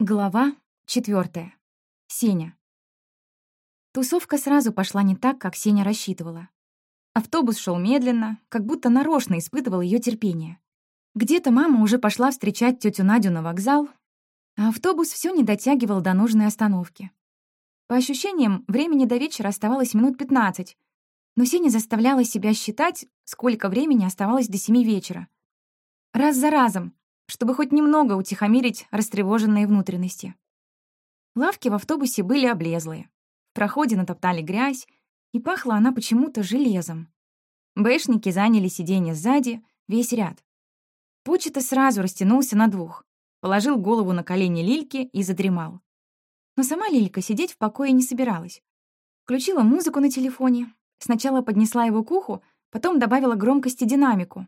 Глава четвертая. Сеня. Тусовка сразу пошла не так, как Сеня рассчитывала. Автобус шел медленно, как будто нарочно испытывал ее терпение. Где-то мама уже пошла встречать тетю Надю на вокзал, а автобус все не дотягивал до нужной остановки. По ощущениям, времени до вечера оставалось минут 15, но Сеня заставляла себя считать, сколько времени оставалось до семи вечера. Раз за разом, чтобы хоть немного утихомирить растревоженные внутренности. Лавки в автобусе были облезлые. В проходе натоптали грязь, и пахла она почему-то железом. Бэшники заняли сиденье сзади, весь ряд. Почта сразу растянулся на двух, положил голову на колени Лильки и задремал. Но сама Лилька сидеть в покое не собиралась. Включила музыку на телефоне, сначала поднесла его к уху, потом добавила громкости динамику,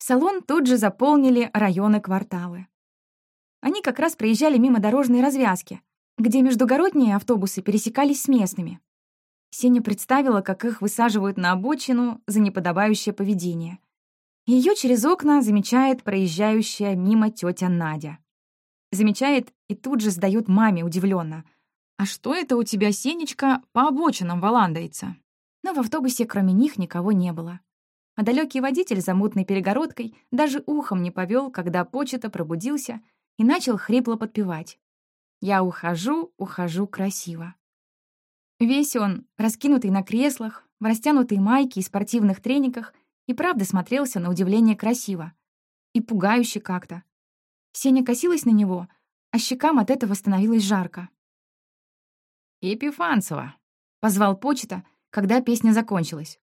Салон тут же заполнили районы-кварталы. Они как раз проезжали мимо дорожной развязки, где междугородние автобусы пересекались с местными. Сеня представила, как их высаживают на обочину за неподобающее поведение. Ее через окна замечает проезжающая мимо тетя Надя. Замечает и тут же сдает маме удивленно. «А что это у тебя, Сенечка, по обочинам валандается?» Но в автобусе кроме них никого не было а далекий водитель за мутной перегородкой даже ухом не повел, когда почта пробудился и начал хрипло подпевать. «Я ухожу, ухожу красиво». Весь он, раскинутый на креслах, в растянутой майке и спортивных трениках, и правда смотрелся на удивление красиво. И пугающе как-то. Сеня косилась на него, а щекам от этого становилось жарко. «Епифанцева», — позвал почта, когда песня закончилась.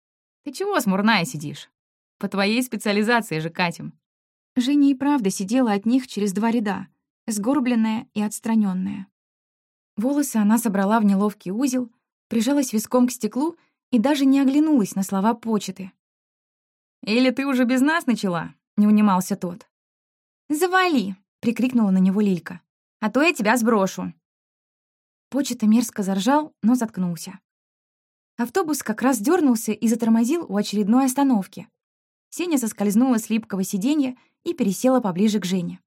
Ты чего смурная сидишь? По твоей специализации же катим». Женя и правда сидела от них через два ряда, сгорбленная и отстраненная. Волосы она собрала в неловкий узел, прижалась виском к стеклу и даже не оглянулась на слова почты. «Или ты уже без нас начала?» — не унимался тот. «Завали!» — прикрикнула на него Лилька. «А то я тебя сброшу!» Почта мерзко заржал, но заткнулся. Автобус как раз дернулся и затормозил у очередной остановки. Сеня соскользнула с липкого сиденья и пересела поближе к Жене.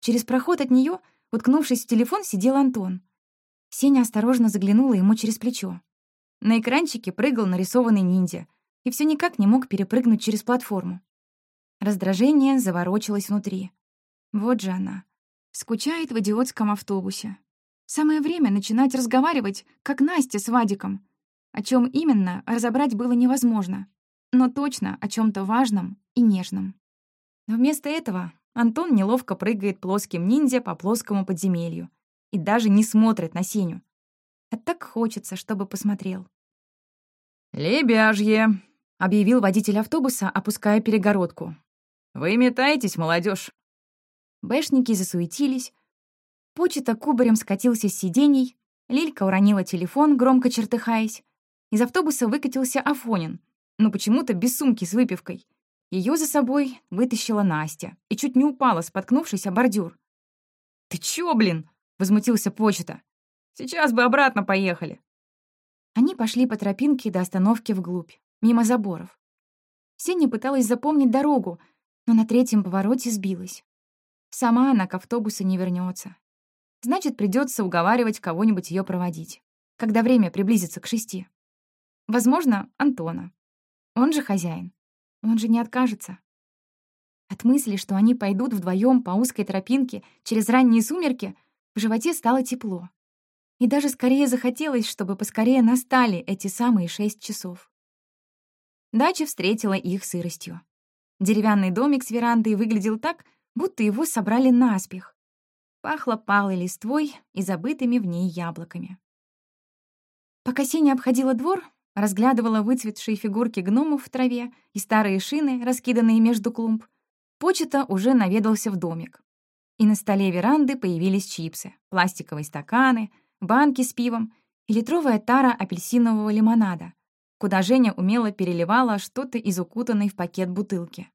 Через проход от нее, уткнувшись в телефон, сидел Антон. Сеня осторожно заглянула ему через плечо. На экранчике прыгал нарисованный ниндзя и все никак не мог перепрыгнуть через платформу. Раздражение заворочилось внутри. Вот же она. Скучает в идиотском автобусе. Самое время начинать разговаривать, как Настя с Вадиком — о чем именно, разобрать было невозможно, но точно о чем то важном и нежном. Но вместо этого Антон неловко прыгает плоским ниндзя по плоскому подземелью и даже не смотрит на Сеню. А так хочется, чтобы посмотрел. «Лебяжье», — объявил водитель автобуса, опуская перегородку. «Вы метаетесь, молодежь. Бэшники засуетились. Почта кубарем скатился с сидений, Лилька уронила телефон, громко чертыхаясь, из автобуса выкатился Афонин, но почему-то без сумки с выпивкой. Ее за собой вытащила Настя и чуть не упала, споткнувшись о бордюр. «Ты чё, блин?» — возмутился почта. «Сейчас бы обратно поехали». Они пошли по тропинке до остановки вглубь, мимо заборов. Сеня пыталась запомнить дорогу, но на третьем повороте сбилась. Сама она к автобусу не вернется. Значит, придется уговаривать кого-нибудь ее проводить, когда время приблизится к шести. Возможно, Антона. Он же хозяин. Он же не откажется. От мысли, что они пойдут вдвоем по узкой тропинке через ранние сумерки, в животе стало тепло. И даже скорее захотелось, чтобы поскорее настали эти самые шесть часов. Дача встретила их сыростью. Деревянный домик с верандой выглядел так, будто его собрали наспех. Пахло палой листвой и забытыми в ней яблоками. Пока Сеня обходила двор, разглядывала выцветшие фигурки гномов в траве и старые шины, раскиданные между клумб, почта уже наведался в домик. И на столе веранды появились чипсы, пластиковые стаканы, банки с пивом и литровая тара апельсинового лимонада, куда Женя умело переливала что-то из укутанной в пакет бутылки.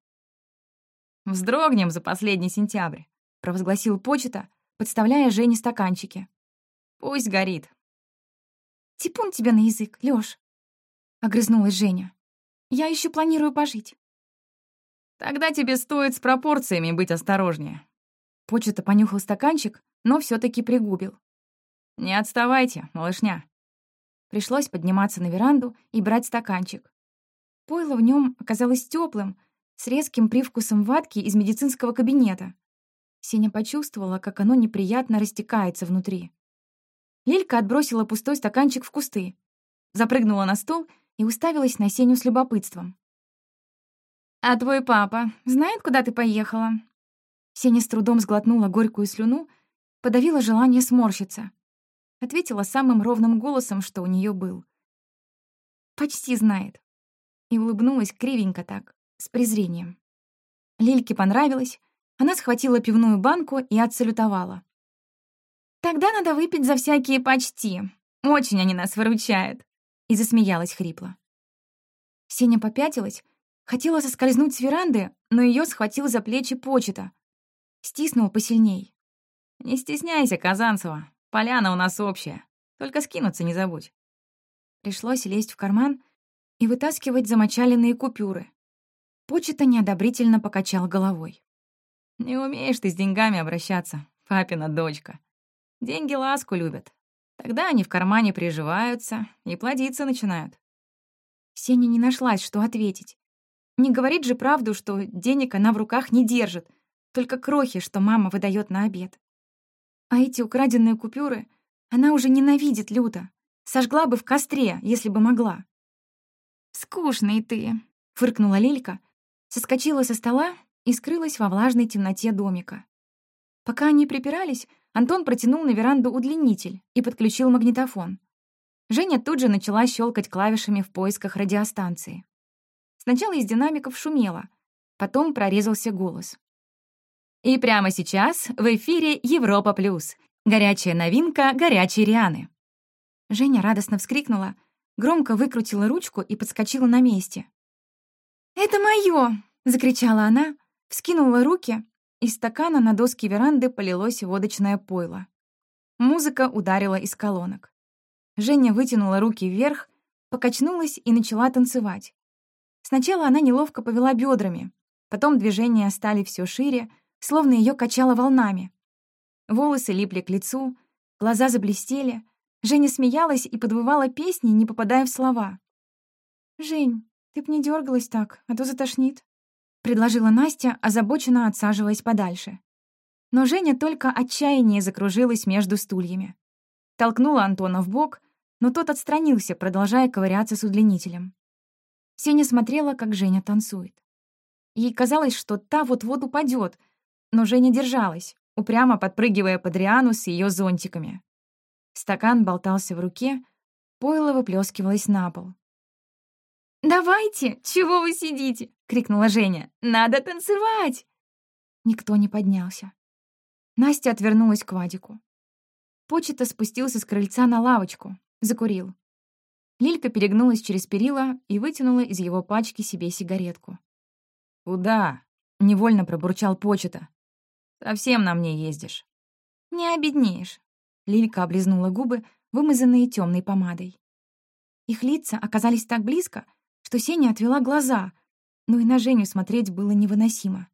«Вздрогнем за последний сентябрь», — провозгласил почта, подставляя Жене стаканчики. «Пусть горит». «Типун тебя на язык, Лёш», — огрызнулась Женя. «Я еще планирую пожить». «Тогда тебе стоит с пропорциями быть осторожнее». Почта понюхал стаканчик, но все таки пригубил. «Не отставайте, малышня». Пришлось подниматься на веранду и брать стаканчик. Пойло в нем оказалось теплым, с резким привкусом ватки из медицинского кабинета. Сеня почувствовала, как оно неприятно растекается внутри. Лилька отбросила пустой стаканчик в кусты, запрыгнула на стол и уставилась на Сеню с любопытством. «А твой папа знает, куда ты поехала?» Сеня с трудом сглотнула горькую слюну, подавила желание сморщиться. Ответила самым ровным голосом, что у нее был. «Почти знает». И улыбнулась кривенько так, с презрением. Лильке понравилось, она схватила пивную банку и отсалютовала. «Тогда надо выпить за всякие почти. Очень они нас выручают», — и засмеялась хрипло. Сеня попятилась, хотела соскользнуть с веранды, но ее схватил за плечи почета. Стиснул посильней. «Не стесняйся, Казанцева, поляна у нас общая. Только скинуться не забудь». Пришлось лезть в карман и вытаскивать замочаленные купюры. Почета неодобрительно покачал головой. Не умеешь ты с деньгами обращаться, папина дочка. Деньги ласку любят. Тогда они в кармане приживаются и плодиться начинают. Сеня не нашлась, что ответить. Не говорит же правду, что денег она в руках не держит, только крохи, что мама выдает на обед. А эти украденные купюры она уже ненавидит люто. Сожгла бы в костре, если бы могла. «Скучный ты», — фыркнула Лилька, соскочила со стола и скрылась во влажной темноте домика. Пока они припирались, Антон протянул на веранду удлинитель и подключил магнитофон. Женя тут же начала щелкать клавишами в поисках радиостанции. Сначала из динамиков шумело, потом прорезался голос. И прямо сейчас в эфире «Европа плюс». Горячая новинка горячей Рианы. Женя радостно вскрикнула, громко выкрутила ручку и подскочила на месте. «Это моё!» — закричала она, Вскинула руки, из стакана на доски веранды полилось водочное пойло. Музыка ударила из колонок. Женя вытянула руки вверх, покачнулась и начала танцевать. Сначала она неловко повела бедрами, потом движения стали все шире, словно ее качало волнами. Волосы липли к лицу, глаза заблестели. Женя смеялась и подвывала песни, не попадая в слова. «Жень, ты б не дергалась так, а то затошнит», предложила Настя, озабоченно отсаживаясь подальше. Но Женя только отчаяние закружилась между стульями. Толкнула Антона в бок, но тот отстранился, продолжая ковыряться с удлинителем. Сеня смотрела, как Женя танцует. Ей казалось, что та вот-вот упадет, но Женя держалась, упрямо подпрыгивая под Риану с ее зонтиками. Стакан болтался в руке, пойло выплескивалось на пол. «Давайте! Чего вы сидите?» — крикнула Женя. «Надо танцевать!» Никто не поднялся. Настя отвернулась к Вадику. Почета спустился с крыльца на лавочку, закурил. Лилька перегнулась через перила и вытянула из его пачки себе сигаретку. «Куда?» — невольно пробурчал Почета. «Совсем на мне ездишь». «Не обеднеешь». Лилька облизнула губы, вымазанные темной помадой. Их лица оказались так близко, что Сеня отвела глаза, но и на Женю смотреть было невыносимо.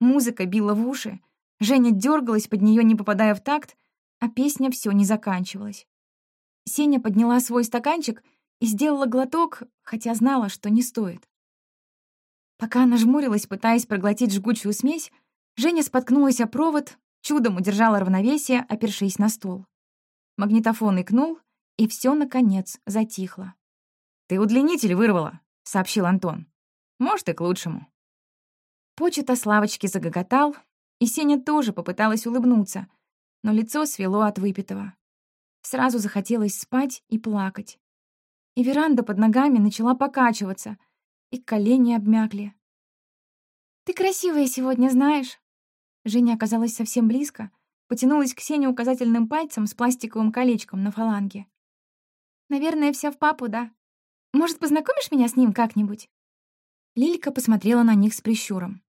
Музыка била в уши, Женя дергалась под нее, не попадая в такт, а песня все не заканчивалась. Сеня подняла свой стаканчик и сделала глоток, хотя знала, что не стоит. Пока она жмурилась, пытаясь проглотить жгучую смесь, Женя споткнулась о провод, чудом удержала равновесие, опершись на стол. Магнитофон икнул, и все наконец, затихло. «Ты удлинитель вырвала», — сообщил Антон. «Может, и к лучшему». Почета с лавочки загоготал, и Сеня тоже попыталась улыбнуться, но лицо свело от выпитого. Сразу захотелось спать и плакать. И веранда под ногами начала покачиваться, и колени обмякли. «Ты красивая сегодня, знаешь?» Женя оказалась совсем близко, потянулась к Сене указательным пальцем с пластиковым колечком на фаланге. «Наверное, вся в папу, да?» Может, познакомишь меня с ним как-нибудь?» Лилька посмотрела на них с прищуром.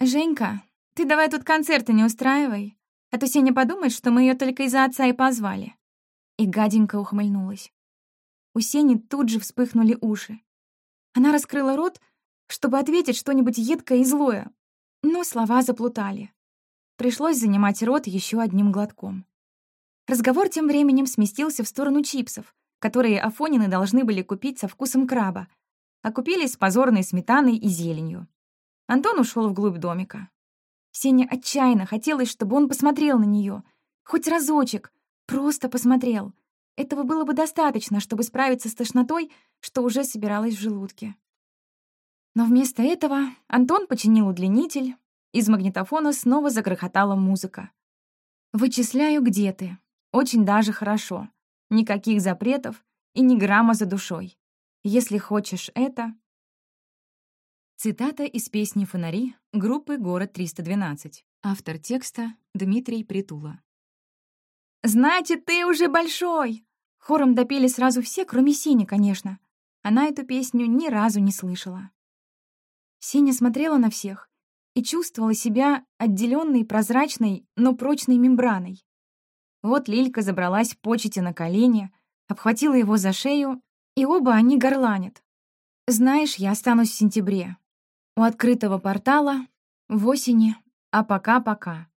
«Женька, ты давай тут концерты не устраивай, а то Сеня подумает, что мы ее только из-за отца и позвали». И гаденько ухмыльнулась. У Сени тут же вспыхнули уши. Она раскрыла рот, чтобы ответить что-нибудь едкое и злое, но слова заплутали. Пришлось занимать рот еще одним глотком. Разговор тем временем сместился в сторону чипсов, которые Афонины должны были купить со вкусом краба, а купились с позорной сметаной и зеленью. Антон ушел вглубь домика. Сеня отчаянно хотелось, чтобы он посмотрел на нее, хоть разочек, просто посмотрел. Этого было бы достаточно, чтобы справиться с тошнотой, что уже собиралась в желудке. Но вместо этого Антон починил удлинитель, из магнитофона снова загрохотала музыка. «Вычисляю, где ты. Очень даже хорошо. Никаких запретов и ни грамма за душой. Если хочешь это...» Цитата из песни «Фонари» группы «Город 312». Автор текста Дмитрий Притула. «Значит, ты уже большой!» Хором допели сразу все, кроме Сини, конечно. Она эту песню ни разу не слышала. Синя смотрела на всех и чувствовала себя отделенной прозрачной, но прочной мембраной. Вот Лилька забралась в почете на колени, обхватила его за шею, и оба они горланят. «Знаешь, я останусь в сентябре. У открытого портала, в осени, а пока-пока».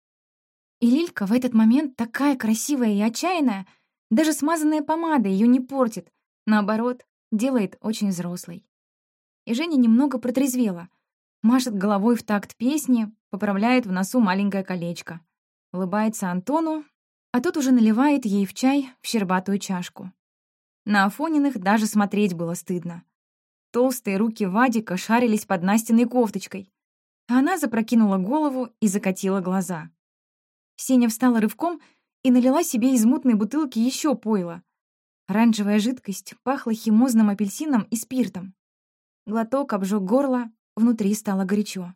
И Лилька в этот момент такая красивая и отчаянная, даже смазанная помада ее не портит, наоборот, делает очень взрослой. И Женя немного протрезвела, машет головой в такт песни, поправляет в носу маленькое колечко. Улыбается Антону, а тот уже наливает ей в чай в щербатую чашку. На Афониных даже смотреть было стыдно. Толстые руки Вадика шарились под Настиной кофточкой, она запрокинула голову и закатила глаза. Сеня встала рывком и налила себе из мутной бутылки еще пойло. Оранжевая жидкость пахла химозным апельсином и спиртом. Глоток обжег горло, Внутри стало горячо.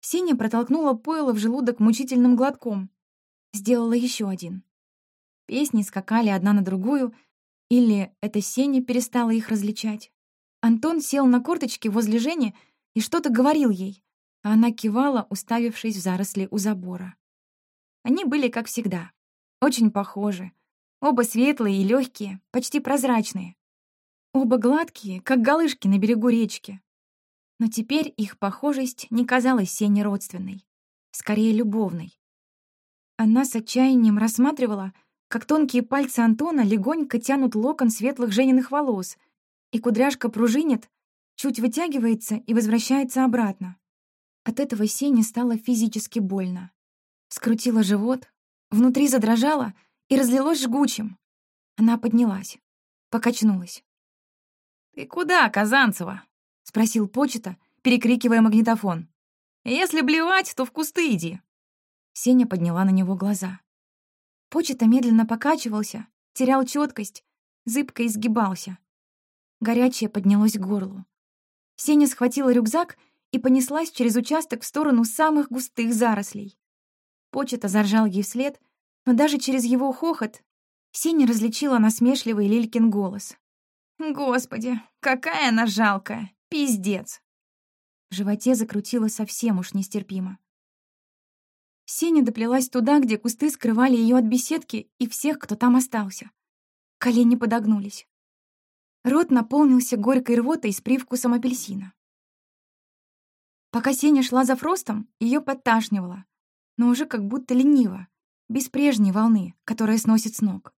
Сеня протолкнула пойло в желудок мучительным глотком. Сделала еще один. Песни скакали одна на другую, или это Сеня перестала их различать. Антон сел на корточки возле Жени и что-то говорил ей, а она кивала, уставившись в заросли у забора. Они были как всегда, очень похожи. Оба светлые и легкие, почти прозрачные. Оба гладкие, как галышки на берегу речки. Но теперь их похожесть не казалась Сене родственной, скорее любовной. Она с отчаянием рассматривала, как тонкие пальцы Антона легонько тянут локон светлых Жениных волос, и кудряшка пружинит, чуть вытягивается и возвращается обратно. От этого Сене стало физически больно. Скрутила живот, внутри задрожала и разлилось жгучим. Она поднялась, покачнулась. «Ты куда, Казанцева?» — спросил почта, перекрикивая магнитофон. «Если блевать, то в кусты иди». Сеня подняла на него глаза. Почта медленно покачивался, терял четкость, зыбко изгибался. Горячее поднялось к горлу. Сеня схватила рюкзак и понеслась через участок в сторону самых густых зарослей. Почта заржал ей вслед, но даже через его хохот Сеня различила насмешливый Лилькин голос. «Господи, какая она жалкая! Пиздец!» В животе закрутило совсем уж нестерпимо. Сеня доплелась туда, где кусты скрывали ее от беседки и всех, кто там остался. Колени подогнулись. Рот наполнился горькой рвотой с привкусом апельсина. Пока Сеня шла за Фростом, ее подташнивало, но уже как будто лениво, без прежней волны, которая сносит с ног.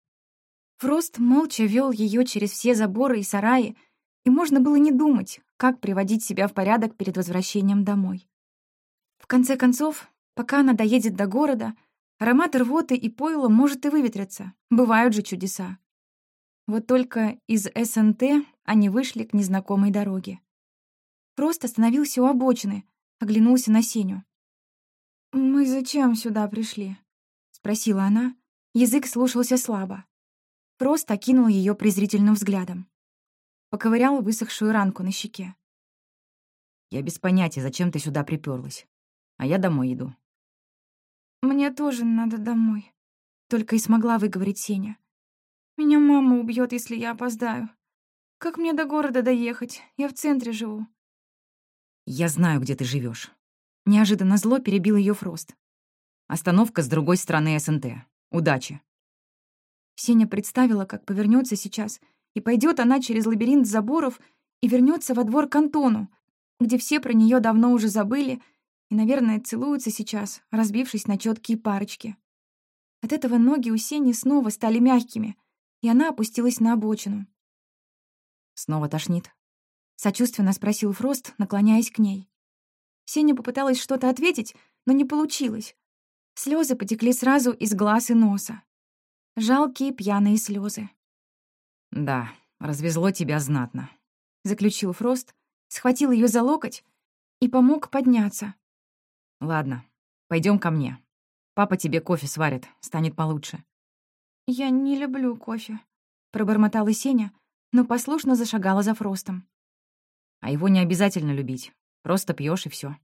Фрост молча вел ее через все заборы и сараи, и можно было не думать, как приводить себя в порядок перед возвращением домой. В конце концов, пока она доедет до города, аромат рвоты и пойла может и выветриться. Бывают же чудеса. Вот только из СНТ они вышли к незнакомой дороге. Просто остановился у обочины, оглянулся на Сеню. «Мы зачем сюда пришли?» — спросила она. Язык слушался слабо. Просто окинул ее презрительным взглядом поковырял высохшую ранку на щеке. «Я без понятия, зачем ты сюда приперлась. А я домой иду». «Мне тоже надо домой», — только и смогла выговорить Сеня. «Меня мама убьет, если я опоздаю. Как мне до города доехать? Я в центре живу». «Я знаю, где ты живешь. Неожиданно зло перебил ее Фрост. «Остановка с другой стороны СНТ. Удачи!» Сеня представила, как повернется сейчас — и пойдет она через лабиринт заборов и вернется во двор к Антону, где все про нее давно уже забыли, и, наверное, целуются сейчас, разбившись на четкие парочки. От этого ноги у Сени снова стали мягкими, и она опустилась на обочину. «Снова тошнит?» — сочувственно спросил Фрост, наклоняясь к ней. Сеня попыталась что-то ответить, но не получилось. Слезы потекли сразу из глаз и носа. Жалкие пьяные слезы. «Да, развезло тебя знатно», — заключил Фрост, схватил ее за локоть и помог подняться. «Ладно, пойдем ко мне. Папа тебе кофе сварит, станет получше». «Я не люблю кофе», — пробормотала Сеня, но послушно зашагала за Фростом. «А его не обязательно любить. Просто пьешь и все.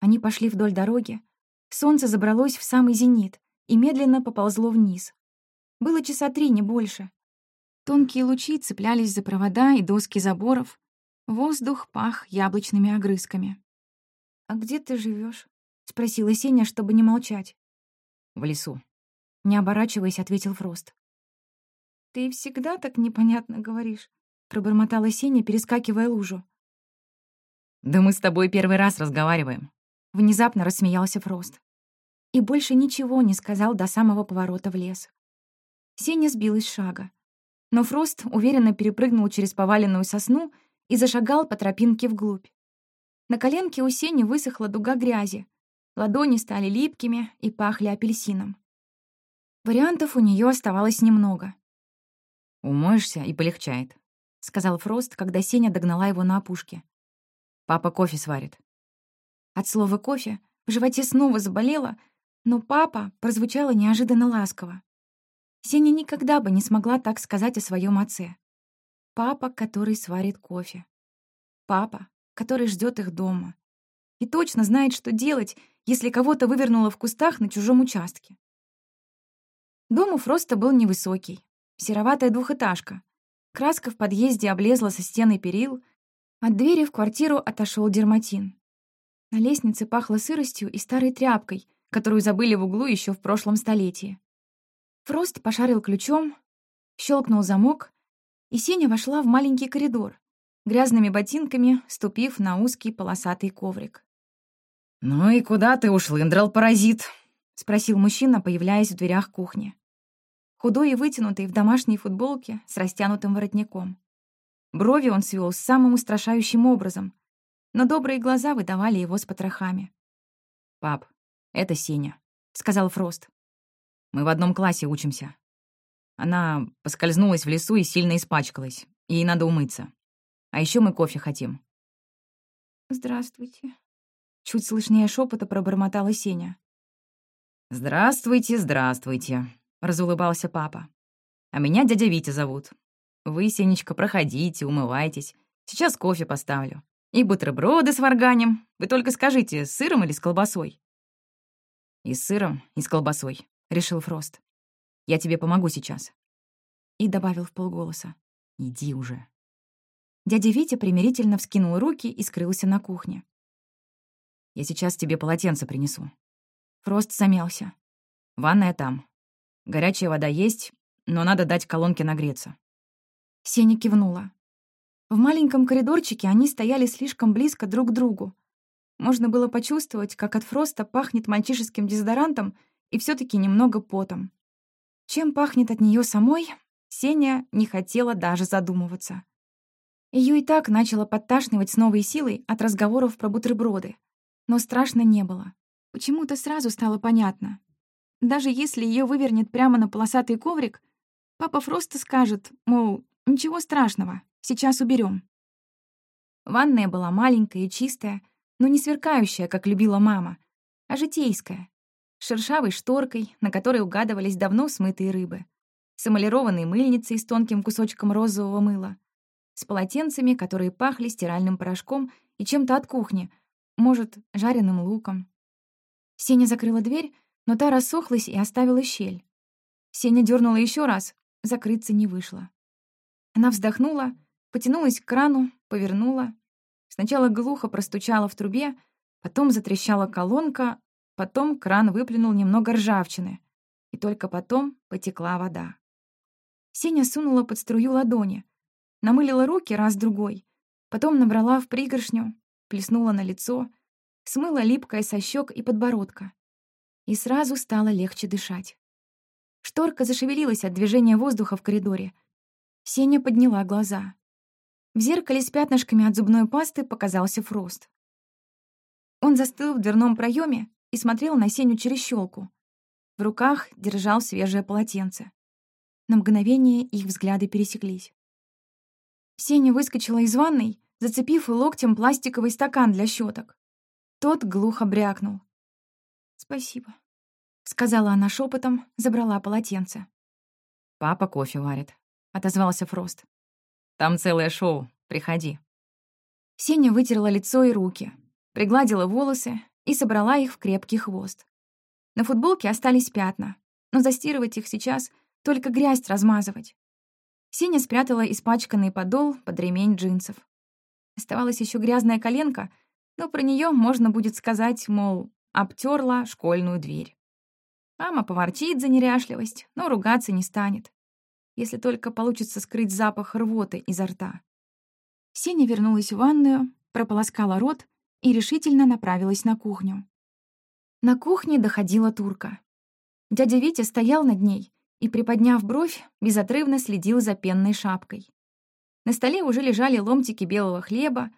Они пошли вдоль дороги. Солнце забралось в самый зенит и медленно поползло вниз. Было часа три, не больше. Тонкие лучи цеплялись за провода и доски заборов. Воздух пах яблочными огрызками. «А где ты живешь? спросила Сеня, чтобы не молчать. «В лесу», — не оборачиваясь, ответил Фрост. «Ты всегда так непонятно говоришь», — пробормотала Сеня, перескакивая лужу. «Да мы с тобой первый раз разговариваем», — внезапно рассмеялся Фрост. И больше ничего не сказал до самого поворота в лес. Сеня сбилась с шага. Но Фрост уверенно перепрыгнул через поваленную сосну и зашагал по тропинке вглубь. На коленке у Сени высохла дуга грязи. Ладони стали липкими и пахли апельсином. Вариантов у нее оставалось немного. «Умоешься и полегчает», — сказал Фрост, когда Сеня догнала его на опушке. Папа кофе сварит». От слова «кофе» в животе снова заболело, но «папа» прозвучало неожиданно ласково. Сеня никогда бы не смогла так сказать о своем отце. Папа, который сварит кофе. Папа, который ждет их дома. И точно знает, что делать, если кого-то вывернуло в кустах на чужом участке. Дом у Фроста был невысокий. Сероватая двухэтажка. Краска в подъезде облезла со стены перил, от двери в квартиру отошел дерматин. На лестнице пахло сыростью и старой тряпкой, которую забыли в углу еще в прошлом столетии. Фрост пошарил ключом, щелкнул замок, и Сеня вошла в маленький коридор, грязными ботинками ступив на узкий полосатый коврик. «Ну и куда ты ушлындрал, паразит?» — спросил мужчина, появляясь в дверях кухни. Худой и вытянутый в домашней футболке с растянутым воротником. Брови он свел самым устрашающим образом, но добрые глаза выдавали его с потрохами. «Пап, это Сеня», — сказал Фрост. «Мы в одном классе учимся. Она поскользнулась в лесу и сильно испачкалась. Ей надо умыться. А еще мы кофе хотим». «Здравствуйте», — чуть слышнее шепота пробормотала Сеня. «Здравствуйте, здравствуйте», — разулыбался папа. «А меня дядя Витя зовут. Вы, Сенечка, проходите, умывайтесь. Сейчас кофе поставлю. И бутерброды с варганем. Вы только скажите, с сыром или с колбасой?» «И с сыром, и с колбасой», — решил Фрост. «Я тебе помогу сейчас». И добавил в полголоса. «Иди уже». Дядя Витя примирительно вскинул руки и скрылся на кухне. «Я сейчас тебе полотенце принесу». Фрост замялся. «Ванная там. Горячая вода есть, но надо дать колонке нагреться. Сеня кивнула. В маленьком коридорчике они стояли слишком близко друг к другу. Можно было почувствовать, как от Фроста пахнет мальчишеским дезодорантом и все таки немного потом. Чем пахнет от нее самой, Сеня не хотела даже задумываться. Ее и так начало подташнивать с новой силой от разговоров про бутерброды. Но страшно не было. Почему-то сразу стало понятно. Даже если ее вывернет прямо на полосатый коврик, папа Фроста скажет, мол, Ничего страшного, сейчас уберем. Ванная была маленькая и чистая, но не сверкающая, как любила мама, а житейская, с шершавой шторкой, на которой угадывались давно смытые рыбы, с эмалированной мыльницей с тонким кусочком розового мыла, с полотенцами, которые пахли стиральным порошком и чем-то от кухни, может, жареным луком. Сеня закрыла дверь, но та рассохлась и оставила щель. Сеня дернула еще раз, закрыться не вышло. Она вздохнула, потянулась к крану, повернула. Сначала глухо простучала в трубе, потом затрещала колонка, потом кран выплюнул немного ржавчины, и только потом потекла вода. Сеня сунула под струю ладони, намылила руки раз-другой, потом набрала в пригоршню, плеснула на лицо, смыла липкое со щек и подбородка. И сразу стало легче дышать. Шторка зашевелилась от движения воздуха в коридоре. Сеня подняла глаза. В зеркале с пятнышками от зубной пасты показался Фрост. Он застыл в дверном проеме и смотрел на Сеню через щелку. В руках держал свежее полотенце. На мгновение их взгляды пересеклись. Сеня выскочила из ванной, зацепив локтем пластиковый стакан для щеток. Тот глухо брякнул. «Спасибо», — сказала она шепотом, забрала полотенце. «Папа кофе варит», — отозвался Фрост. «Там целое шоу, приходи». Сеня вытерла лицо и руки, пригладила волосы и собрала их в крепкий хвост. На футболке остались пятна, но застирывать их сейчас только грязь размазывать. Сеня спрятала испачканный подол под ремень джинсов. Оставалась еще грязная коленка, но про нее можно будет сказать, мол, обтерла школьную дверь. Мама поворчит за неряшливость, но ругаться не станет, если только получится скрыть запах рвоты изо рта. Сеня вернулась в ванную, прополоскала рот и решительно направилась на кухню. На кухне доходила турка. Дядя Витя стоял над ней и, приподняв бровь, безотрывно следил за пенной шапкой. На столе уже лежали ломтики белого хлеба,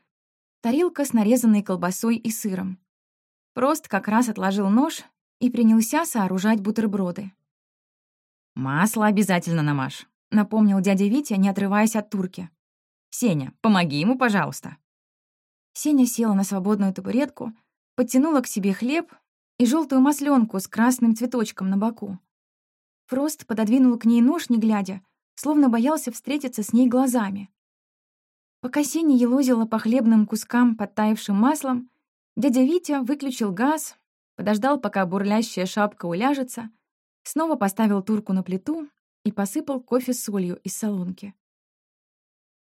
тарелка с нарезанной колбасой и сыром. Прост как раз отложил нож и принялся сооружать бутерброды. «Масло обязательно намажь», — напомнил дядя Витя, не отрываясь от турки. «Сеня, помоги ему, пожалуйста». Сеня села на свободную табуретку, подтянула к себе хлеб и желтую масленку с красным цветочком на боку. Фрост пододвинул к ней нож, не глядя, словно боялся встретиться с ней глазами. Пока Сеня елозила по хлебным кускам подтаявшим маслом, дядя Витя выключил газ, подождал, пока бурлящая шапка уляжется, снова поставил турку на плиту и посыпал кофе солью из солонки.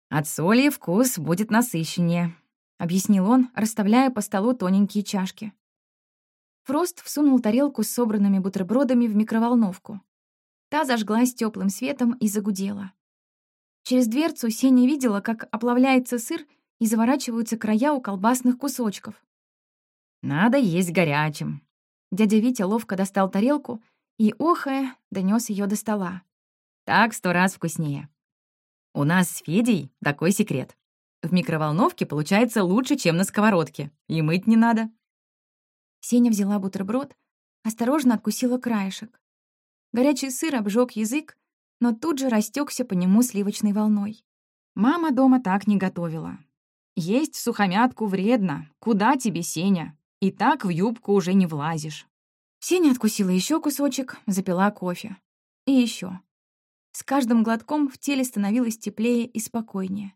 «От соли вкус будет насыщеннее», — объяснил он, расставляя по столу тоненькие чашки. Фрост всунул тарелку с собранными бутербродами в микроволновку. Та зажглась теплым светом и загудела. Через дверцу Сеня видела, как оплавляется сыр и заворачиваются края у колбасных кусочков. «Надо есть горячим». Дядя Витя ловко достал тарелку и, охая, донес ее до стола. «Так сто раз вкуснее. У нас с Федей такой секрет. В микроволновке получается лучше, чем на сковородке, и мыть не надо». Сеня взяла бутерброд, осторожно откусила краешек. Горячий сыр обжег язык, но тут же растекся по нему сливочной волной. Мама дома так не готовила. Есть сухомятку вредно. Куда тебе, Сеня? И так в юбку уже не влазишь. Сеня откусила еще кусочек, запила кофе. И еще. С каждым глотком в теле становилось теплее и спокойнее.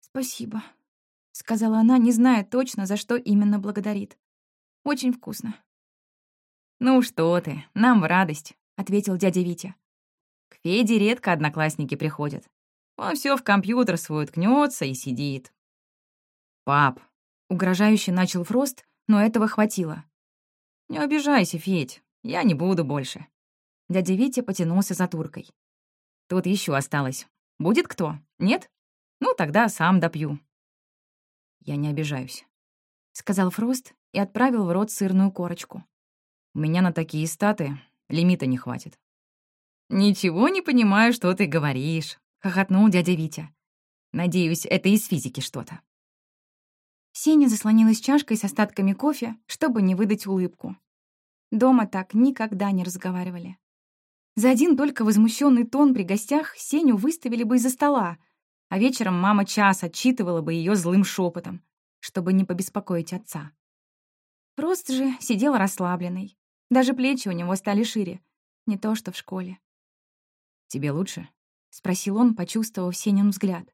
«Спасибо», — сказала она, не зная точно, за что именно благодарит. «Очень вкусно». «Ну что ты, нам в радость», — ответил дядя Витя. «К Феде редко одноклассники приходят. Он все в компьютер свой ткнется и сидит». «Пап», — угрожающе начал Фрост, но этого хватило. «Не обижайся, Федь, я не буду больше». Дядя Витя потянулся за туркой. «Тут еще осталось. Будет кто? Нет? Ну, тогда сам допью». «Я не обижаюсь», — сказал Фрост и отправил в рот сырную корочку. У меня на такие статы лимита не хватит». «Ничего не понимаю, что ты говоришь», — хохотнул дядя Витя. «Надеюсь, это из физики что-то». Сеня заслонилась чашкой с остатками кофе, чтобы не выдать улыбку. Дома так никогда не разговаривали. За один только возмущенный тон при гостях Сеню выставили бы из-за стола, а вечером мама час отчитывала бы ее злым шепотом, чтобы не побеспокоить отца. Прост же сидел расслабленный, даже плечи у него стали шире. Не то, что в школе. «Тебе лучше?» — спросил он, почувствовав Сенин взгляд.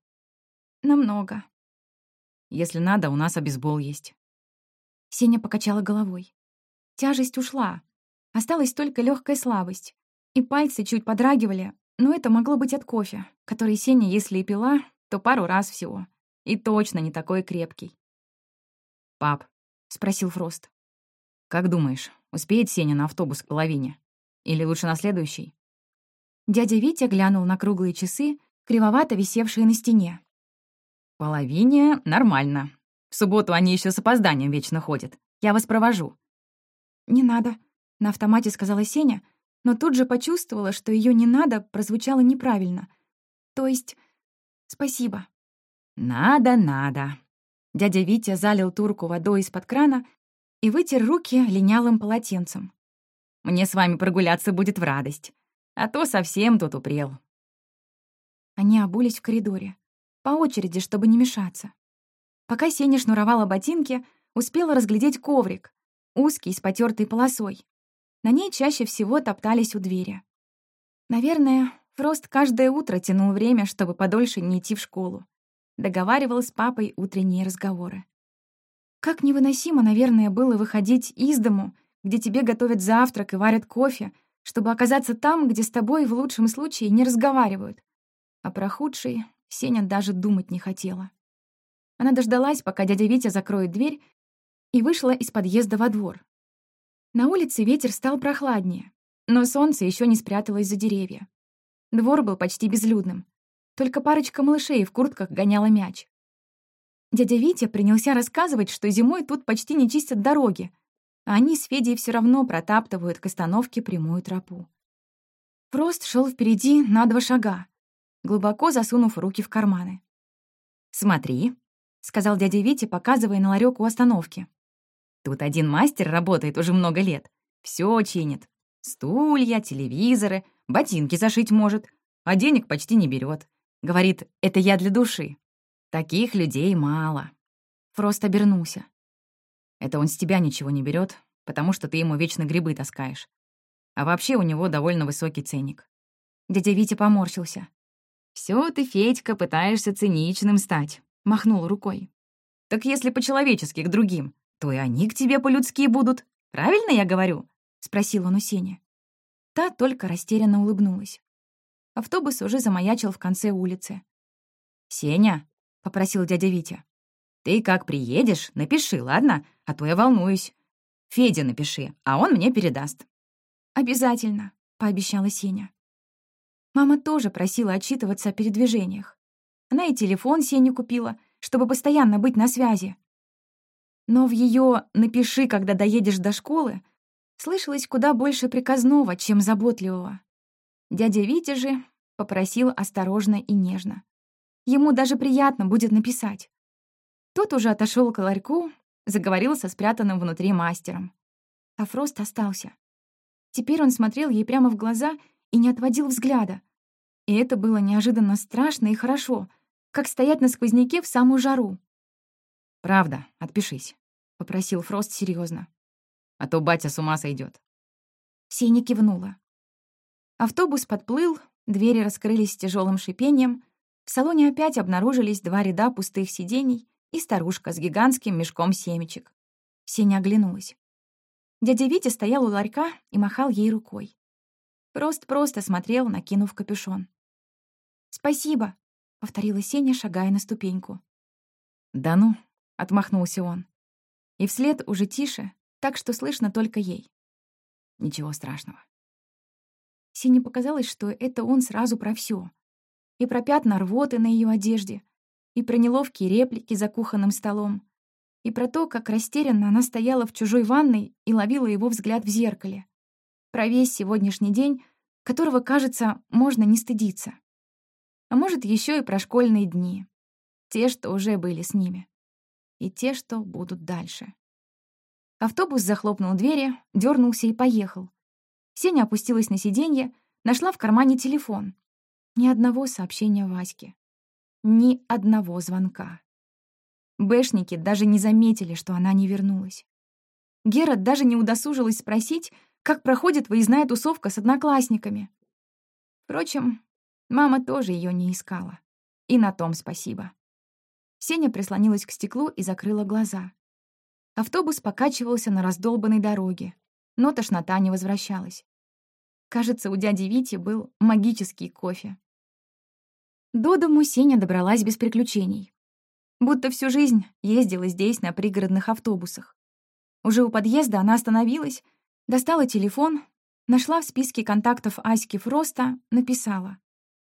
«Намного». «Если надо, у нас обезбол есть». Сеня покачала головой. Тяжесть ушла. Осталась только легкая слабость. И пальцы чуть подрагивали, но это могло быть от кофе, который Сеня, если и пила, то пару раз всего. И точно не такой крепкий. «Пап», — спросил Фрост, — «как думаешь, Успеет Сеня на автобус к половине? Или лучше на следующий?» Дядя Витя глянул на круглые часы, кривовато висевшие на стене. «Половине нормально. В субботу они еще с опозданием вечно ходят. Я вас провожу». «Не надо», — на автомате сказала Сеня, но тут же почувствовала, что ее «не надо» прозвучало неправильно. То есть «спасибо». «Надо, надо». Дядя Витя залил турку водой из-под крана и вытер руки линялым полотенцем. «Мне с вами прогуляться будет в радость, а то совсем тут упрел». Они обулись в коридоре, по очереди, чтобы не мешаться. Пока Сеня шнуровала ботинки, успела разглядеть коврик, узкий, с потертой полосой. На ней чаще всего топтались у двери. Наверное, Фрост каждое утро тянул время, чтобы подольше не идти в школу. Договаривал с папой утренние разговоры. Как невыносимо, наверное, было выходить из дому, где тебе готовят завтрак и варят кофе, чтобы оказаться там, где с тобой в лучшем случае не разговаривают. А про худший Сеня даже думать не хотела. Она дождалась, пока дядя Витя закроет дверь, и вышла из подъезда во двор. На улице ветер стал прохладнее, но солнце еще не спряталось за деревья. Двор был почти безлюдным. Только парочка малышей в куртках гоняла мяч. Дядя Витя принялся рассказывать, что зимой тут почти не чистят дороги, а они с Федей все равно протаптывают к остановке прямую тропу. Фрост шел впереди на два шага, глубоко засунув руки в карманы. «Смотри», — сказал дядя Витя, показывая на ларек у остановки. «Тут один мастер работает уже много лет. Все чинит. Стулья, телевизоры, ботинки зашить может, а денег почти не берет. Говорит, это я для души. Таких людей мало». Фрост обернулся. «Это он с тебя ничего не берет, потому что ты ему вечно грибы таскаешь. А вообще у него довольно высокий ценник». Дядя Витя поморщился. Все ты, Федька, пытаешься циничным стать», — махнул рукой. «Так если по-человечески к другим, то и они к тебе по-людски будут. Правильно я говорю?» — спросил он у Сени. Та только растерянно улыбнулась. Автобус уже замаячил в конце улицы. «Сеня», — попросил дядя Витя, — «ты как приедешь, напиши, ладно? А то я волнуюсь. Федя напиши, а он мне передаст». «Обязательно», — пообещала Сеня. Мама тоже просила отчитываться о передвижениях. Она и телефон Сене купила, чтобы постоянно быть на связи. Но в ее «напиши, когда доедешь до школы» слышалось куда больше приказного, чем заботливого. Дядя Витя же попросил осторожно и нежно. Ему даже приятно будет написать. Тот уже отошел к ларьку, заговорил со спрятанным внутри мастером. А Фрост остался. Теперь он смотрел ей прямо в глаза и не отводил взгляда. И это было неожиданно страшно и хорошо, как стоять на сквозняке в самую жару. «Правда, отпишись», — попросил Фрост серьезно. «А то батя с ума сойдет. Сеня кивнула. Автобус подплыл, двери раскрылись с тяжелым шипением, в салоне опять обнаружились два ряда пустых сидений и старушка с гигантским мешком семечек. Сеня оглянулась. Дядя Витя стоял у ларька и махал ей рукой. Прост-просто смотрел, накинув капюшон. «Спасибо», — повторила Сеня, шагая на ступеньку. «Да ну», — отмахнулся он. И вслед уже тише, так что слышно только ей. Ничего страшного. Сене показалось, что это он сразу про все: И про пятна рвоты на ее одежде, и про неловкие реплики за кухонным столом, и про то, как растерянно она стояла в чужой ванной и ловила его взгляд в зеркале про весь сегодняшний день, которого, кажется, можно не стыдиться. А может, еще и про школьные дни. Те, что уже были с ними. И те, что будут дальше. Автобус захлопнул двери, дернулся и поехал. Сеня опустилась на сиденье, нашла в кармане телефон. Ни одного сообщения Ваське. Ни одного звонка. Бэшники даже не заметили, что она не вернулась. Гера даже не удосужилась спросить, как проходит выездная тусовка с одноклассниками. Впрочем, мама тоже ее не искала. И на том спасибо. Сеня прислонилась к стеклу и закрыла глаза. Автобус покачивался на раздолбанной дороге, но тошнота не возвращалась. Кажется, у дяди Вити был магический кофе. До дому Сеня добралась без приключений. Будто всю жизнь ездила здесь на пригородных автобусах. Уже у подъезда она остановилась Достала телефон, нашла в списке контактов Аськи Фроста, написала.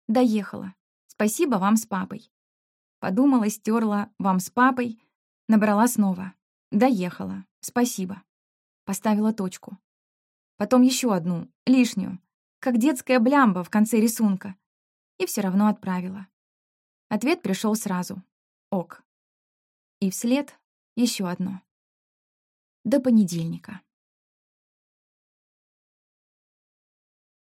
«Доехала. Спасибо вам с папой». Подумала, стерла «вам с папой», Набрала снова. Доехала. Спасибо. Поставила точку. Потом еще одну, лишнюю, как детская блямба в конце рисунка. И все равно отправила. Ответ пришел сразу. Ок. И вслед еще одно. До понедельника.